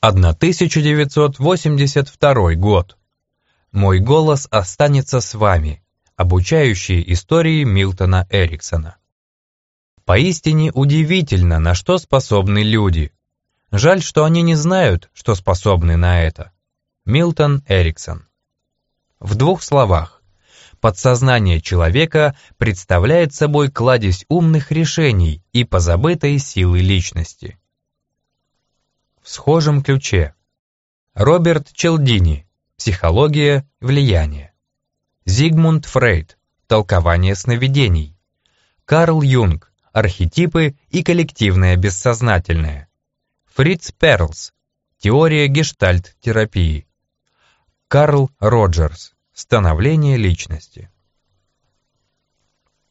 1982 год. Мой голос останется с вами. Обучающие истории Милтона Эриксона. Поистине удивительно, на что способны люди. Жаль, что они не знают, что способны на это. Милтон Эриксон. В двух словах. Подсознание человека представляет собой кладезь умных решений и позабытой силы личности схожем ключе. Роберт Челдини. Психология влияния. Зигмунд Фрейд. Толкование сновидений. Карл Юнг. Архетипы и коллективное бессознательное. Фриц Перлс. Теория гештальт-терапии. Карл Роджерс. Становление личности.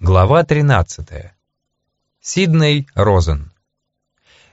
Глава 13. Сидней Розен.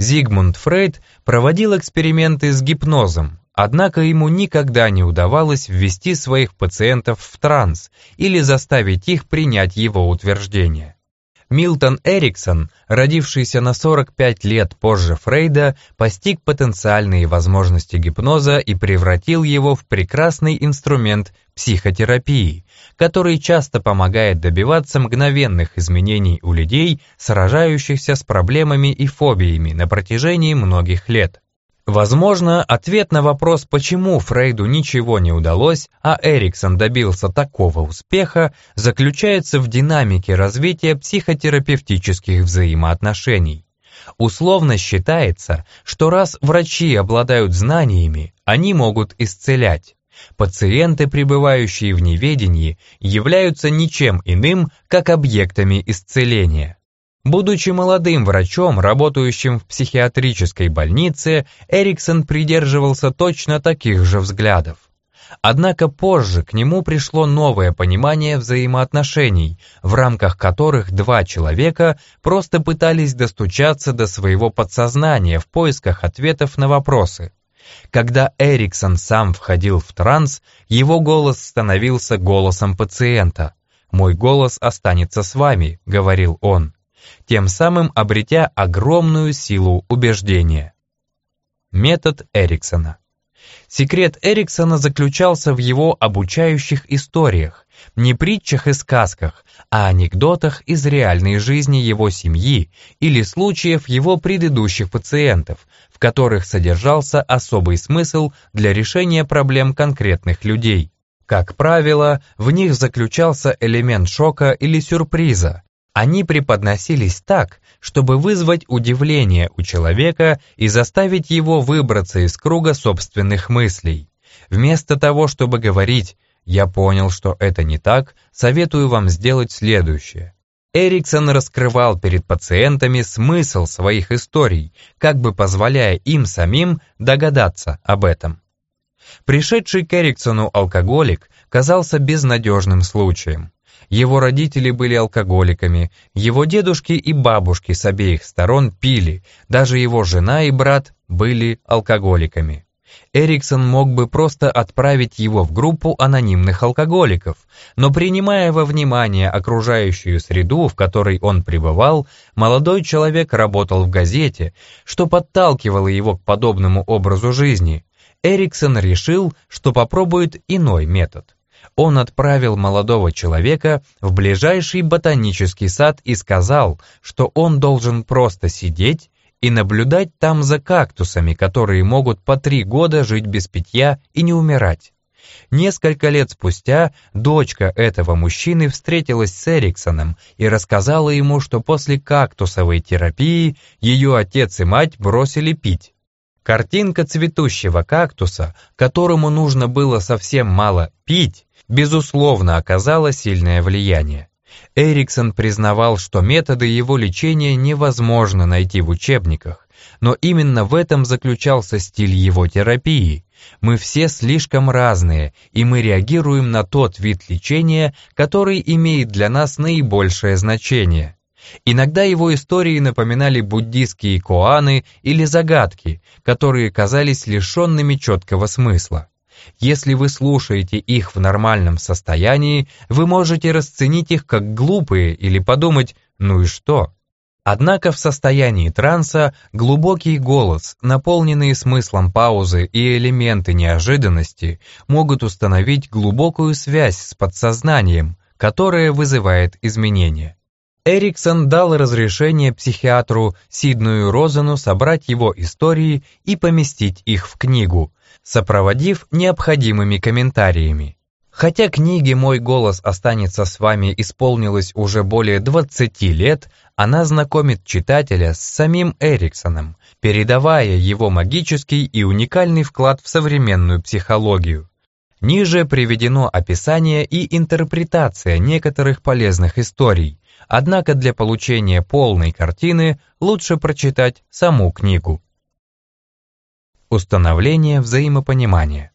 Зигмунд Фрейд проводил эксперименты с гипнозом, однако ему никогда не удавалось ввести своих пациентов в транс или заставить их принять его утверждения. Милтон Эриксон, родившийся на 45 лет позже Фрейда, постиг потенциальные возможности гипноза и превратил его в прекрасный инструмент психотерапии, который часто помогает добиваться мгновенных изменений у людей, сражающихся с проблемами и фобиями на протяжении многих лет. Возможно, ответ на вопрос, почему Фрейду ничего не удалось, а Эриксон добился такого успеха, заключается в динамике развития психотерапевтических взаимоотношений. Условно считается, что раз врачи обладают знаниями, они могут исцелять. Пациенты, пребывающие в неведении, являются ничем иным, как объектами исцеления. Будучи молодым врачом, работающим в психиатрической больнице, Эриксон придерживался точно таких же взглядов. Однако позже к нему пришло новое понимание взаимоотношений, в рамках которых два человека просто пытались достучаться до своего подсознания в поисках ответов на вопросы. Когда Эриксон сам входил в транс, его голос становился голосом пациента. «Мой голос останется с вами», — говорил он тем самым обретя огромную силу убеждения. Метод Эриксона Секрет Эриксона заключался в его обучающих историях, не притчах и сказках, а анекдотах из реальной жизни его семьи или случаев его предыдущих пациентов, в которых содержался особый смысл для решения проблем конкретных людей. Как правило, в них заключался элемент шока или сюрприза, они преподносились так, чтобы вызвать удивление у человека и заставить его выбраться из круга собственных мыслей. Вместо того, чтобы говорить «я понял, что это не так, советую вам сделать следующее». Эриксон раскрывал перед пациентами смысл своих историй, как бы позволяя им самим догадаться об этом. Пришедший к Эриксону алкоголик казался безнадежным случаем. Его родители были алкоголиками, его дедушки и бабушки с обеих сторон пили, даже его жена и брат были алкоголиками. Эриксон мог бы просто отправить его в группу анонимных алкоголиков, но принимая во внимание окружающую среду, в которой он пребывал, молодой человек работал в газете, что подталкивало его к подобному образу жизни. Эриксон решил, что попробует иной метод он отправил молодого человека в ближайший ботанический сад и сказал, что он должен просто сидеть и наблюдать там за кактусами, которые могут по три года жить без питья и не умирать. Несколько лет спустя дочка этого мужчины встретилась с Эриксоном и рассказала ему, что после кактусовой терапии ее отец и мать бросили пить. Картинка цветущего кактуса, которому нужно было совсем мало пить, безусловно, оказала сильное влияние. Эриксон признавал, что методы его лечения невозможно найти в учебниках, но именно в этом заключался стиль его терапии. Мы все слишком разные, и мы реагируем на тот вид лечения, который имеет для нас наибольшее значение. Иногда его истории напоминали буддийские коаны или загадки, которые казались лишенными четкого смысла. Если вы слушаете их в нормальном состоянии, вы можете расценить их как глупые или подумать «ну и что?». Однако в состоянии транса глубокий голос, наполненные смыслом паузы и элементы неожиданности могут установить глубокую связь с подсознанием, которая вызывает изменения. Эриксон дал разрешение психиатру Сидную Розену собрать его истории и поместить их в книгу, сопроводив необходимыми комментариями. Хотя книге «Мой голос останется с вами» исполнилось уже более 20 лет, она знакомит читателя с самим Эриксоном, передавая его магический и уникальный вклад в современную психологию. Ниже приведено описание и интерпретация некоторых полезных историй, однако для получения полной картины лучше прочитать саму книгу. Установление взаимопонимания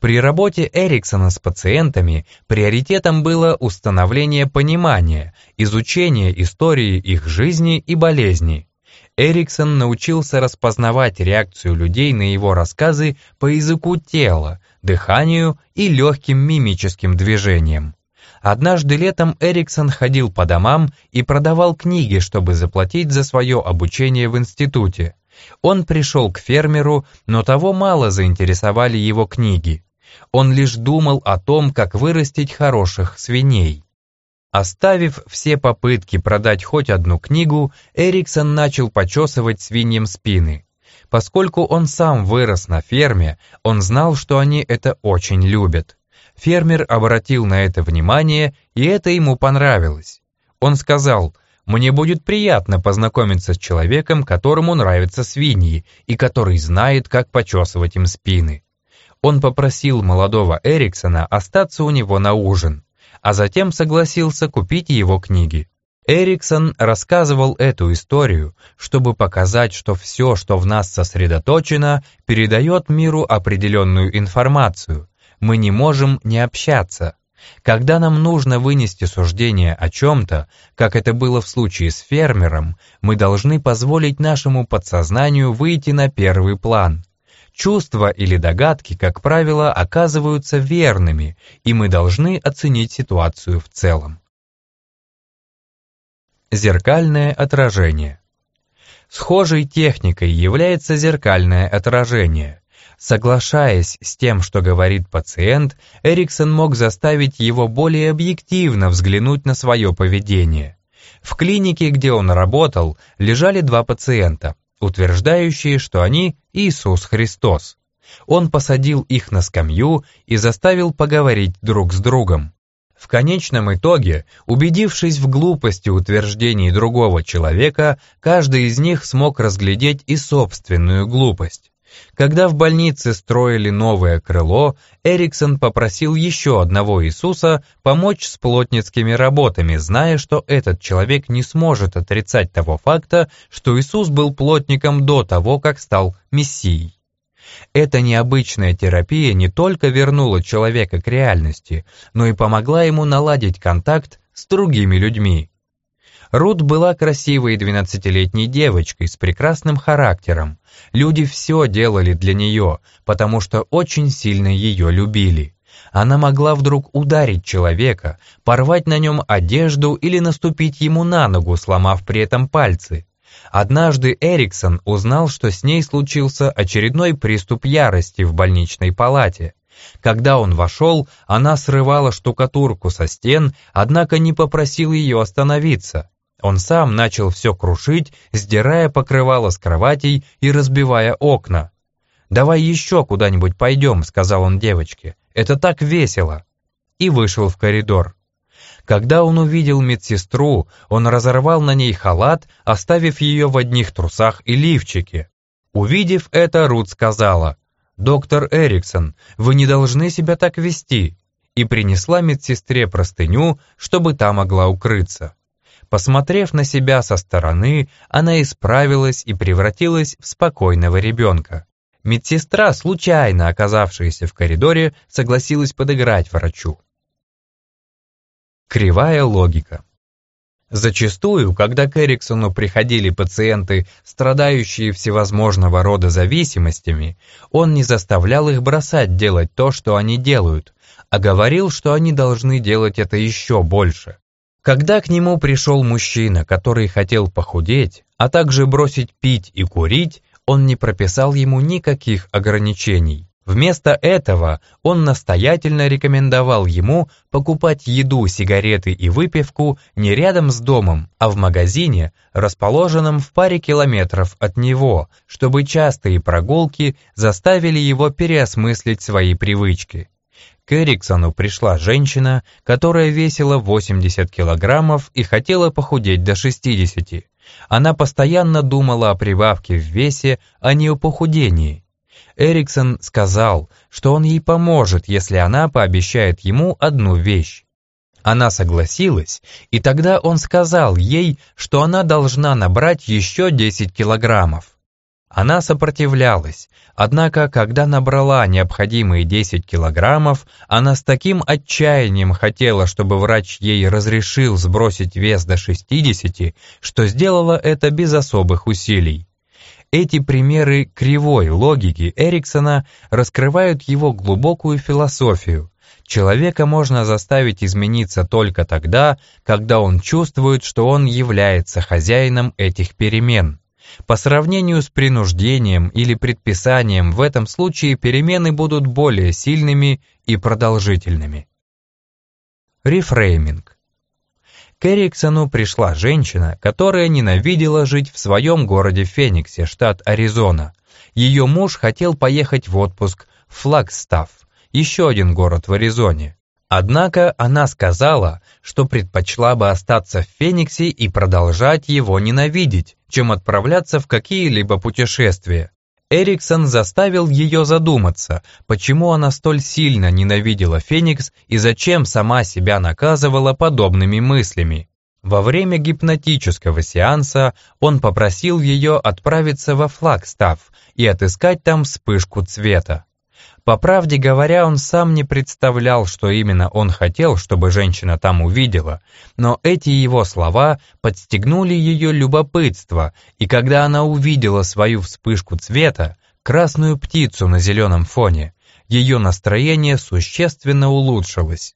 при работе Эриксона с пациентами приоритетом было установление понимания, изучение истории их жизни и болезни. Эриксон научился распознавать реакцию людей на его рассказы по языку тела, дыханию и легким мимическим движениям. Однажды летом Эриксон ходил по домам и продавал книги, чтобы заплатить за свое обучение в институте. Он пришел к фермеру, но того мало заинтересовали его книги. Он лишь думал о том, как вырастить хороших свиней. Оставив все попытки продать хоть одну книгу, Эриксон начал почесывать свиньям спины. Поскольку он сам вырос на ферме, он знал, что они это очень любят. Фермер обратил на это внимание, и это ему понравилось. Он сказал, «Мне будет приятно познакомиться с человеком, которому нравятся свиньи, и который знает, как почесывать им спины» он попросил молодого Эриксона остаться у него на ужин, а затем согласился купить его книги. Эриксон рассказывал эту историю, чтобы показать, что все, что в нас сосредоточено, передает миру определенную информацию. Мы не можем не общаться. Когда нам нужно вынести суждение о чем-то, как это было в случае с фермером, мы должны позволить нашему подсознанию выйти на первый план. Чувства или догадки, как правило, оказываются верными, и мы должны оценить ситуацию в целом. Зеркальное отражение. Схожей техникой является зеркальное отражение. Соглашаясь с тем, что говорит пациент, Эриксон мог заставить его более объективно взглянуть на свое поведение. В клинике, где он работал, лежали два пациента – утверждающие, что они Иисус Христос. Он посадил их на скамью и заставил поговорить друг с другом. В конечном итоге, убедившись в глупости утверждений другого человека, каждый из них смог разглядеть и собственную глупость. Когда в больнице строили новое крыло, Эриксон попросил еще одного Иисуса помочь с плотницкими работами, зная, что этот человек не сможет отрицать того факта, что Иисус был плотником до того, как стал Мессией. Эта необычная терапия не только вернула человека к реальности, но и помогла ему наладить контакт с другими людьми. Рут была красивой двенадцатилетней девочкой с прекрасным характером. Люди все делали для нее, потому что очень сильно ее любили. Она могла вдруг ударить человека, порвать на нем одежду или наступить ему на ногу, сломав при этом пальцы. Однажды Эриксон узнал, что с ней случился очередной приступ ярости в больничной палате. Когда он вошел, она срывала штукатурку со стен, однако не попросил ее остановиться. Он сам начал все крушить, сдирая покрывало с кроватей и разбивая окна. «Давай еще куда-нибудь пойдем», — сказал он девочке. «Это так весело!» И вышел в коридор. Когда он увидел медсестру, он разорвал на ней халат, оставив ее в одних трусах и лифчике. Увидев это, Рут сказала, «Доктор Эриксон, вы не должны себя так вести», и принесла медсестре простыню, чтобы та могла укрыться. Посмотрев на себя со стороны, она исправилась и превратилась в спокойного ребенка. Медсестра, случайно оказавшаяся в коридоре, согласилась подыграть врачу. Кривая логика. Зачастую, когда к Эриксону приходили пациенты, страдающие всевозможного рода зависимостями, он не заставлял их бросать делать то, что они делают, а говорил, что они должны делать это еще больше. Когда к нему пришел мужчина, который хотел похудеть, а также бросить пить и курить, он не прописал ему никаких ограничений. Вместо этого он настоятельно рекомендовал ему покупать еду, сигареты и выпивку не рядом с домом, а в магазине, расположенном в паре километров от него, чтобы частые прогулки заставили его переосмыслить свои привычки. К Эриксону пришла женщина, которая весила 80 килограммов и хотела похудеть до 60. Она постоянно думала о прибавке в весе, а не о похудении. Эриксон сказал, что он ей поможет, если она пообещает ему одну вещь. Она согласилась, и тогда он сказал ей, что она должна набрать еще 10 килограммов. Она сопротивлялась, однако, когда набрала необходимые 10 килограммов, она с таким отчаянием хотела, чтобы врач ей разрешил сбросить вес до 60, что сделала это без особых усилий. Эти примеры кривой логики Эриксона раскрывают его глубокую философию. Человека можно заставить измениться только тогда, когда он чувствует, что он является хозяином этих перемен. По сравнению с принуждением или предписанием в этом случае перемены будут более сильными и продолжительными. Рефрейминг. К Эриксону пришла женщина, которая ненавидела жить в своем городе Фениксе, штат Аризона. Ее муж хотел поехать в отпуск в Флагстаф, еще один город в Аризоне. Однако она сказала, что предпочла бы остаться в Фениксе и продолжать его ненавидеть, чем отправляться в какие-либо путешествия. Эриксон заставил ее задуматься, почему она столь сильно ненавидела Феникс и зачем сама себя наказывала подобными мыслями. Во время гипнотического сеанса он попросил ее отправиться во Флагстав и отыскать там вспышку цвета. По правде говоря, он сам не представлял, что именно он хотел, чтобы женщина там увидела, но эти его слова подстегнули ее любопытство, и когда она увидела свою вспышку цвета, красную птицу на зеленом фоне, ее настроение существенно улучшилось.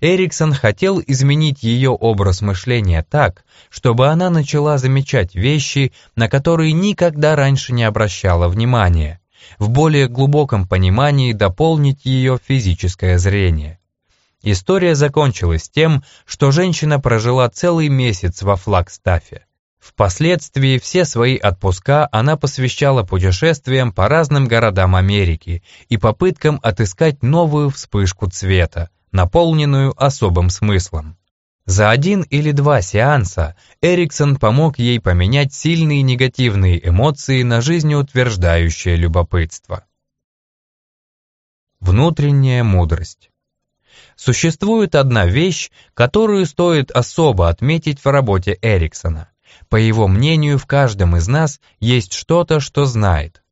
Эриксон хотел изменить ее образ мышления так, чтобы она начала замечать вещи, на которые никогда раньше не обращала внимания в более глубоком понимании дополнить ее физическое зрение. История закончилась тем, что женщина прожила целый месяц во Флагстафе. Впоследствии все свои отпуска она посвящала путешествиям по разным городам Америки и попыткам отыскать новую вспышку цвета, наполненную особым смыслом. За один или два сеанса Эриксон помог ей поменять сильные негативные эмоции на жизнеутверждающее любопытство. Внутренняя мудрость. Существует одна вещь, которую стоит особо отметить в работе Эриксона. По его мнению, в каждом из нас есть что-то, что знает.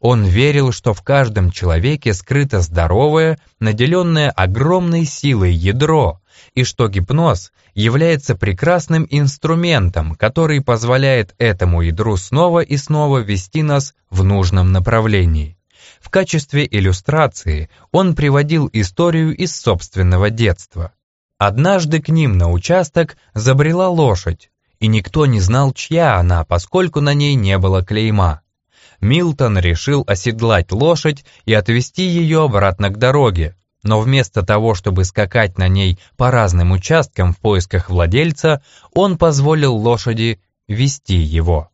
Он верил, что в каждом человеке скрыто здоровое, наделенное огромной силой ядро, и что гипноз является прекрасным инструментом, который позволяет этому ядру снова и снова вести нас в нужном направлении. В качестве иллюстрации он приводил историю из собственного детства. Однажды к ним на участок забрела лошадь, и никто не знал, чья она, поскольку на ней не было клейма. Милтон решил оседлать лошадь и отвезти ее обратно к дороге, но вместо того, чтобы скакать на ней по разным участкам в поисках владельца, он позволил лошади вести его.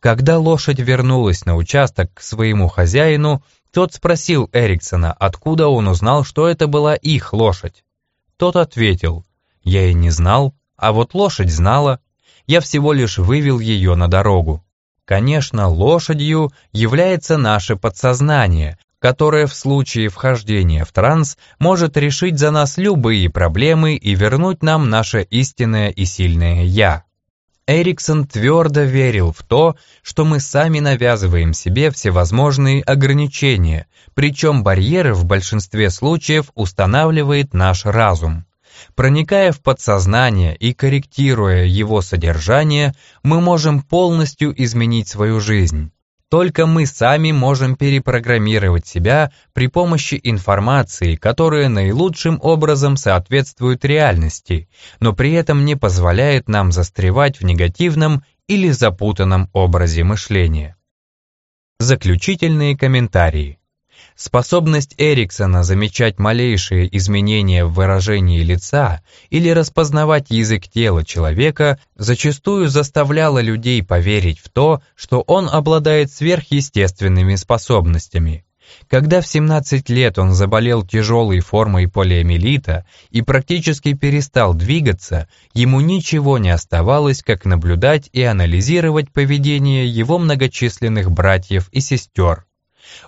Когда лошадь вернулась на участок к своему хозяину, тот спросил Эриксона, откуда он узнал, что это была их лошадь. Тот ответил, «Я и не знал, а вот лошадь знала. Я всего лишь вывел ее на дорогу». Конечно, лошадью является наше подсознание, которое в случае вхождения в транс может решить за нас любые проблемы и вернуть нам наше истинное и сильное «я». Эриксон твердо верил в то, что мы сами навязываем себе всевозможные ограничения, причем барьеры в большинстве случаев устанавливает наш разум. Проникая в подсознание и корректируя его содержание, мы можем полностью изменить свою жизнь. Только мы сами можем перепрограммировать себя при помощи информации, которая наилучшим образом соответствует реальности, но при этом не позволяет нам застревать в негативном или запутанном образе мышления. Заключительные комментарии. Способность Эриксона замечать малейшие изменения в выражении лица или распознавать язык тела человека зачастую заставляла людей поверить в то, что он обладает сверхъестественными способностями. Когда в 17 лет он заболел тяжелой формой полиомиелита и практически перестал двигаться, ему ничего не оставалось, как наблюдать и анализировать поведение его многочисленных братьев и сестер.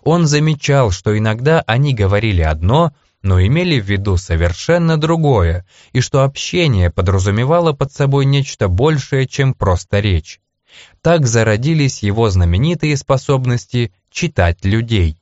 Он замечал, что иногда они говорили одно, но имели в виду совершенно другое, и что общение подразумевало под собой нечто большее, чем просто речь. Так зародились его знаменитые способности читать людей.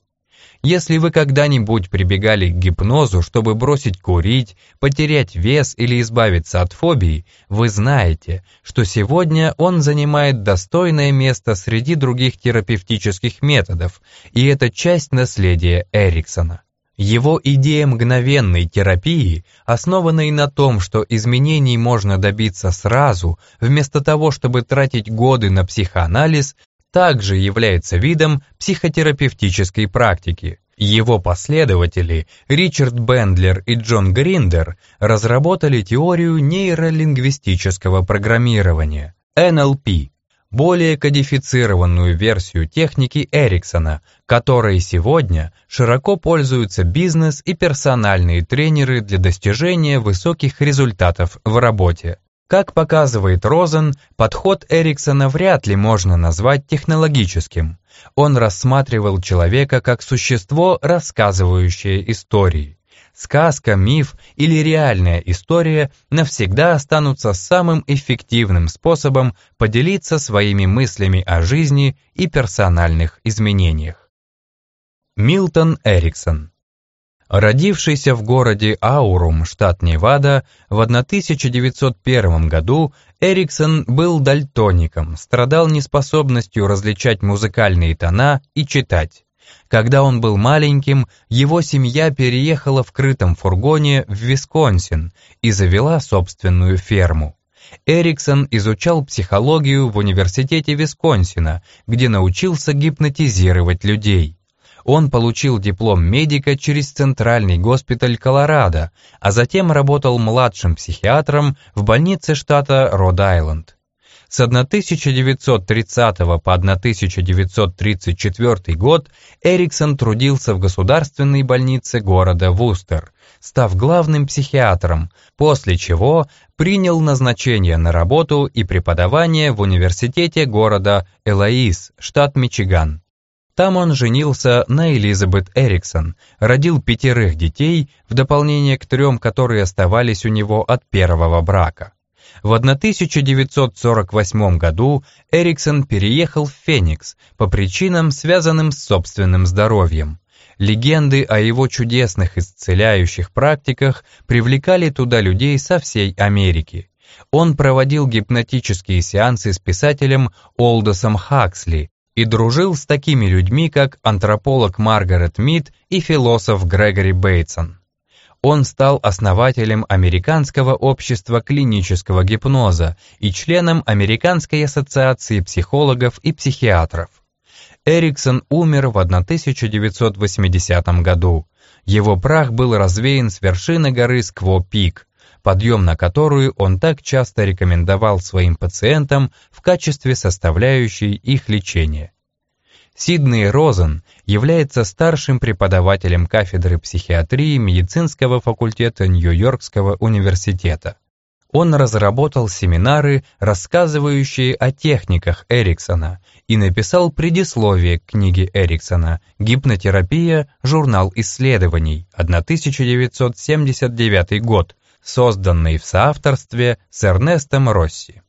Если вы когда-нибудь прибегали к гипнозу, чтобы бросить курить, потерять вес или избавиться от фобий, вы знаете, что сегодня он занимает достойное место среди других терапевтических методов, и это часть наследия Эриксона. Его идея мгновенной терапии, основанной на том, что изменений можно добиться сразу, вместо того, чтобы тратить годы на психоанализ, также является видом психотерапевтической практики. Его последователи Ричард Бендлер и Джон Гриндер разработали теорию нейролингвистического программирования, NLP, более кодифицированную версию техники Эриксона, которой сегодня широко пользуются бизнес и персональные тренеры для достижения высоких результатов в работе. Как показывает Розен, подход Эриксона вряд ли можно назвать технологическим. Он рассматривал человека как существо, рассказывающее истории. Сказка, миф или реальная история навсегда останутся самым эффективным способом поделиться своими мыслями о жизни и персональных изменениях. Милтон Эриксон Родившийся в городе Аурум, штат Невада, в 1901 году Эриксон был дальтоником, страдал неспособностью различать музыкальные тона и читать. Когда он был маленьким, его семья переехала в крытом фургоне в Висконсин и завела собственную ферму. Эриксон изучал психологию в университете Висконсина, где научился гипнотизировать людей. Он получил диплом медика через Центральный госпиталь Колорадо, а затем работал младшим психиатром в больнице штата Род-Айленд. С 1930 по 1934 год Эриксон трудился в государственной больнице города Вустер, став главным психиатром, после чего принял назначение на работу и преподавание в университете города Элоиз, штат Мичиган. Там он женился на Элизабет Эриксон, родил пятерых детей, в дополнение к трем, которые оставались у него от первого брака. В 1948 году Эриксон переехал в Феникс по причинам, связанным с собственным здоровьем. Легенды о его чудесных исцеляющих практиках привлекали туда людей со всей Америки. Он проводил гипнотические сеансы с писателем Олдосом Хаксли, и дружил с такими людьми, как антрополог Маргарет Мид и философ Грегори Бейтсон. Он стал основателем Американского общества клинического гипноза и членом Американской ассоциации психологов и психиатров. Эриксон умер в 1980 году. Его прах был развеян с вершины горы Скво-Пик, подъем на которую он так часто рекомендовал своим пациентам в качестве составляющей их лечения. Сидней Розен является старшим преподавателем кафедры психиатрии медицинского факультета Нью-Йоркского университета. Он разработал семинары, рассказывающие о техниках Эриксона, и написал предисловие к книге Эриксона «Гипнотерапия. Журнал исследований. 1979 год», созданный в соавторстве с Эрнестом Росси.